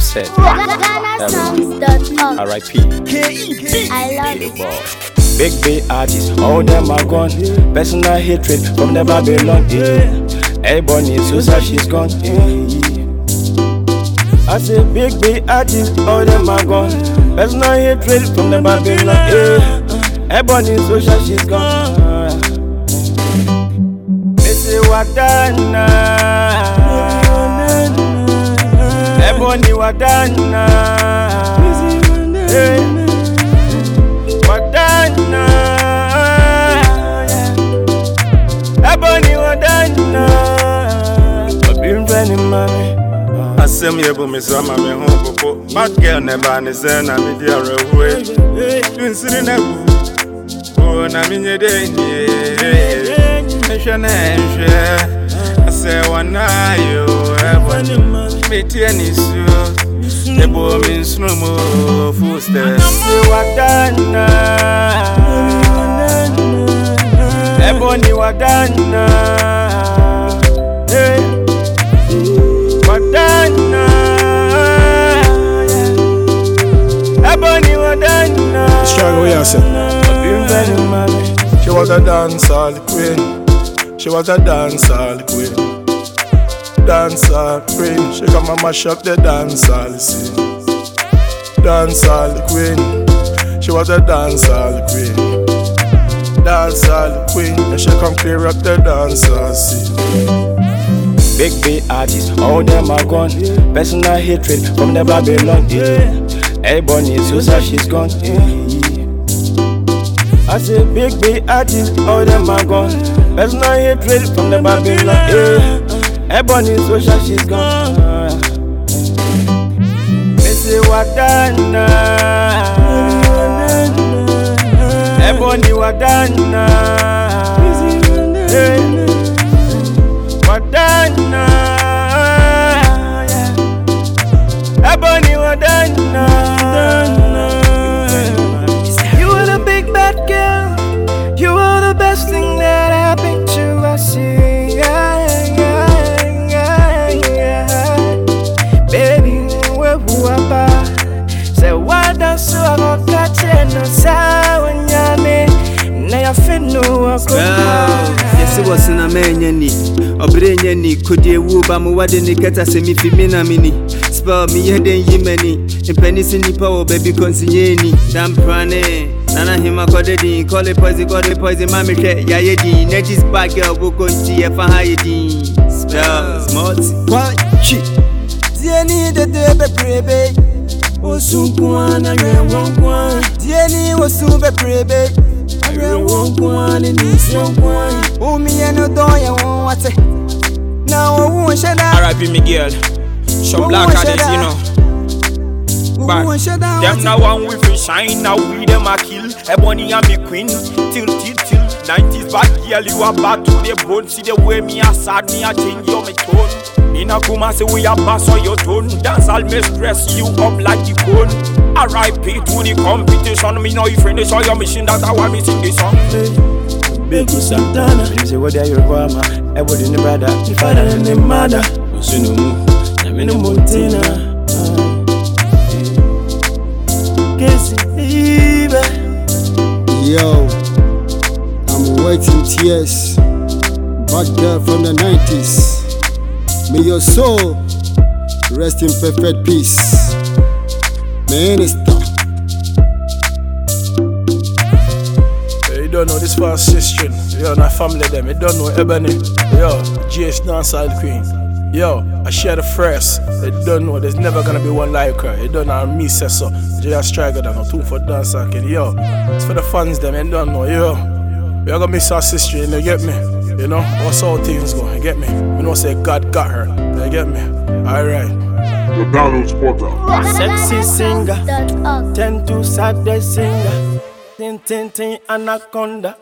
Sad. GhanaSongs.org. R.I.P. I love Little it. boy. Big big artists, all them are gone. Personal hatred from the Babylon. Yeah. Everybody Susa, she's gone. Yeah. I say big big artists, all them are gone. Personal hatred from the Babylon. Yeah. Everybody Susa, she's gone. Missy Wadana. Bongo ni wadana hey. Wadana koko Bad ne ba ni zena mi dia rewe Dun ne bu Uo na mi nye de nye Nshwe ne nshwe Ase wanayo. Metie ne suo ɛbɔ me nsono mu footsteps Missy Wadana. Ebony Wadana. Hey. Wadana. Ebony. Struggle, sir. Obin Penny Mommy. She was a dancehall queen. She was a dancehall queen. Dancehall queen. She come and mash up the dancehall scene. Dancehall queen. She was a dancehall queen. Dancehall queen. And she come clear up the dancehall scene. Big big artists, all them are gone. Personal hatred from the Babylon. Yeah. Everybody Susa, she's gone. I say big big artists, all them are gone. Personal hatred from the Babylon. Yeah. Everybody Susa, she's gone. Missy Wadana. Ebony Wadana. sawa nyame nayo fenu wakoma yɛse wɔsena maanya ni ɔberɛ nya ni kodie wu ba mo wade ne kɛta sɛ mefi me na meni spɛl meyɛ den yi m'ani mpani se nnipa wɔ baabi kɔnsinyɛ ni. Damprane nana hima kɔde din kɔle pɔise kɔde pɔise ma mehwɛ yɛayɛ din nagis bag a ɔbɔkɔ nti yɛfa ha yɛ din spɛl smɔt kwakyi deɛ ni dede na wɛ kwan Tieni wosu bebrebe Ayɛ wɔn kwan ne nisi wɔn kwan Omiɛ no dɔ yɛ wɔn wate Na owu nhyɛ da R.I.P. Miguel. Some black that? you know. But them now one we fi shine, now we them a kill. Ebony and me queen, till till till. 90s bad girl, you are bad to the bone. See the way me a sad, me a change your me tone. In a kuma say we a pass on your tone. Dance all me stress you up like the bone. R.I.P. to the competition. Me know you finish all your mission. That's how I me sing this song. Big Santana. You say what are your mama? Everybody in the brother. The father and the mother. Usunu mu. I'm in the mountain. Kesi ibe. Yo, I'm waiting tears. Bad girl from the 90s. May your soul rest in perfect peace. Minister. You don't know this fast sister. Yo, my family them. You don't know Ebony. Yo, GS dancehall queen. Yo, I share the first. They don't know there's never gonna be one like her. You don't know me so. Jay Striker no two for dancehall kid. Yo, it's for the fans them. You don't know. Yo, we are gonna miss our sister. You know, get me. You know, what's all things go. You get me. You know, say God got her. You get me. All right. Sexy singer. GhanaSongs.org. Ten to sad singer. Tin tin tin anaconda.